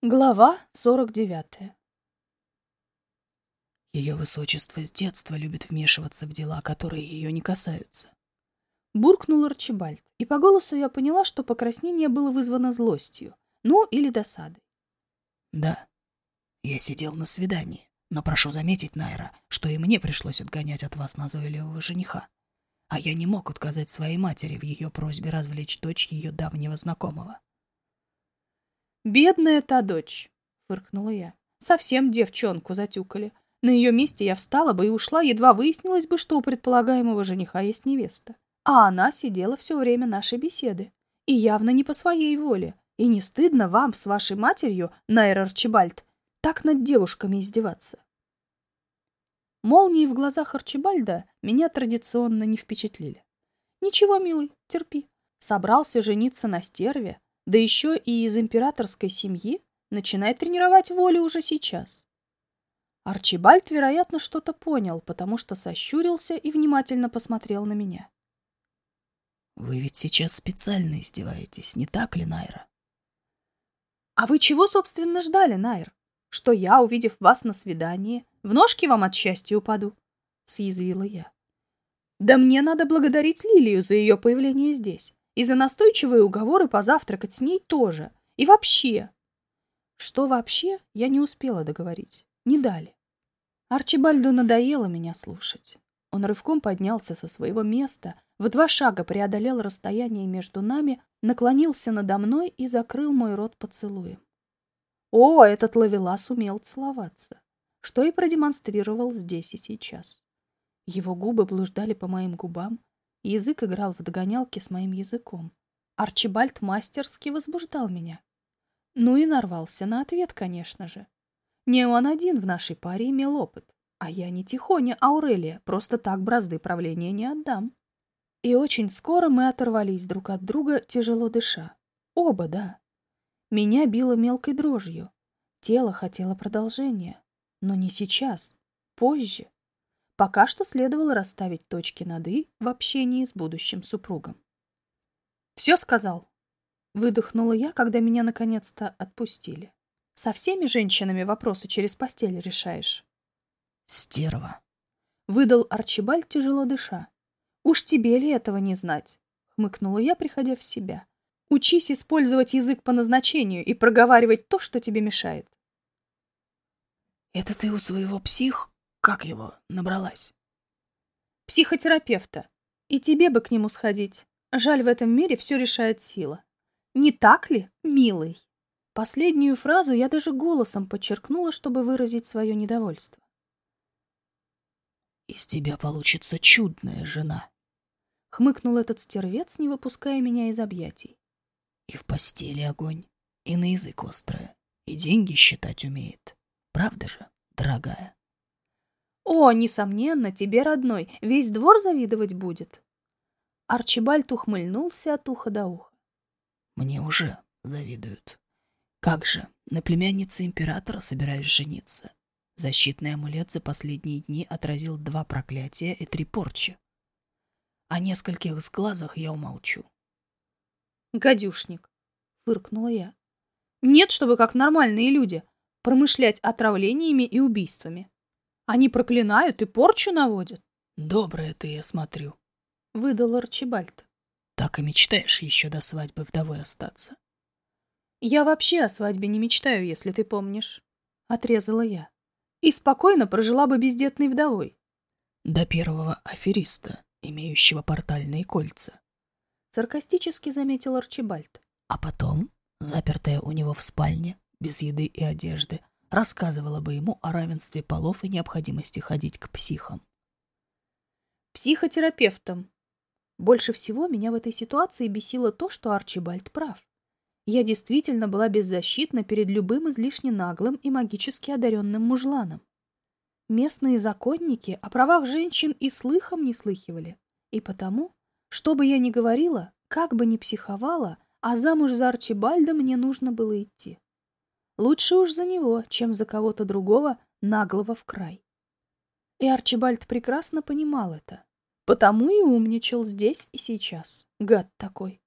Глава 49 Ее высочество с детства любит вмешиваться в дела, которые ее не касаются. Буркнул Арчибальд, и по голосу я поняла, что покраснение было вызвано злостью, ну или досадой. Да, я сидел на свидании, но прошу заметить, Найра, что и мне пришлось отгонять от вас назойливого жениха. А я не мог отказать своей матери в ее просьбе развлечь дочь ее давнего знакомого. «Бедная та дочь!» — фыркнула я. «Совсем девчонку затюкали. На ее месте я встала бы и ушла, едва выяснилось бы, что у предполагаемого жениха есть невеста. А она сидела все время нашей беседы. И явно не по своей воле. И не стыдно вам с вашей матерью, Найр Арчибальд, так над девушками издеваться?» Молнии в глазах Арчибальда меня традиционно не впечатлили. «Ничего, милый, терпи. Собрался жениться на стерве, да еще и из императорской семьи, начинает тренировать волю уже сейчас. Арчибальд, вероятно, что-то понял, потому что сощурился и внимательно посмотрел на меня. «Вы ведь сейчас специально издеваетесь, не так ли, Найра?» «А вы чего, собственно, ждали, Найр? Что я, увидев вас на свидании, в ножки вам от счастья упаду?» — съязвила я. «Да мне надо благодарить Лилию за ее появление здесь. И за настойчивые уговоры позавтракать с ней тоже. И вообще. Что вообще, я не успела договорить. Не дали. Арчибальду надоело меня слушать. Он рывком поднялся со своего места, в два шага преодолел расстояние между нами, наклонился надо мной и закрыл мой рот поцелуем. О, этот ловелас умел целоваться, что и продемонстрировал здесь и сейчас. Его губы блуждали по моим губам, Язык играл в догонялки с моим языком. Арчибальд мастерски возбуждал меня. Ну и нарвался на ответ, конечно же. Не он один в нашей паре имел опыт. А я не Тихоня Аурелия, просто так бразды правления не отдам. И очень скоро мы оторвались друг от друга, тяжело дыша. Оба, да. Меня било мелкой дрожью. Тело хотело продолжения. Но не сейчас, позже. Пока что следовало расставить точки над «и» в общении с будущим супругом. «Все сказал», — выдохнула я, когда меня наконец-то отпустили. «Со всеми женщинами вопросы через постель решаешь». «Стерва», — выдал Арчибальд, тяжело дыша. «Уж тебе ли этого не знать?» — хмыкнула я, приходя в себя. «Учись использовать язык по назначению и проговаривать то, что тебе мешает». «Это ты у своего псих как его набралась? Психотерапевта. И тебе бы к нему сходить. Жаль, в этом мире все решает сила. Не так ли, милый? Последнюю фразу я даже голосом подчеркнула, чтобы выразить свое недовольство. «Из тебя получится чудная жена», — хмыкнул этот стервец, не выпуская меня из объятий. «И в постели огонь, и на язык острая, и деньги считать умеет. Правда же, дорогая?» О, несомненно, тебе, родной, весь двор завидовать будет. Арчибальд ухмыльнулся от уха до уха. Мне уже завидуют. Как же, на племяннице императора собираюсь жениться. Защитный амулет за последние дни отразил два проклятия и три порчи. О нескольких сглазах я умолчу. «Гадюшник!» — фыркнула я. «Нет, чтобы как нормальные люди промышлять отравлениями и убийствами. Они проклинают и порчу наводят. Добрая ты, я смотрю. Выдал Арчибальд. Так и мечтаешь еще до свадьбы вдовой остаться. Я вообще о свадьбе не мечтаю, если ты помнишь. Отрезала я. И спокойно прожила бы бездетной вдовой. До первого афериста, имеющего портальные кольца. Саркастически заметил Арчибальд. А потом, запертая у него в спальне, без еды и одежды, рассказывала бы ему о равенстве полов и необходимости ходить к психам. Психотерапевтам. Больше всего меня в этой ситуации бесило то, что Арчибальд прав. Я действительно была беззащитна перед любым излишне наглым и магически одаренным мужланом. Местные законники о правах женщин и слыхом не слыхивали. И потому, что бы я ни говорила, как бы ни психовала, а замуж за Арчибальда мне нужно было идти. Лучше уж за него, чем за кого-то другого, наглого в край. И Арчибальд прекрасно понимал это. Потому и умничал здесь и сейчас. Гад такой.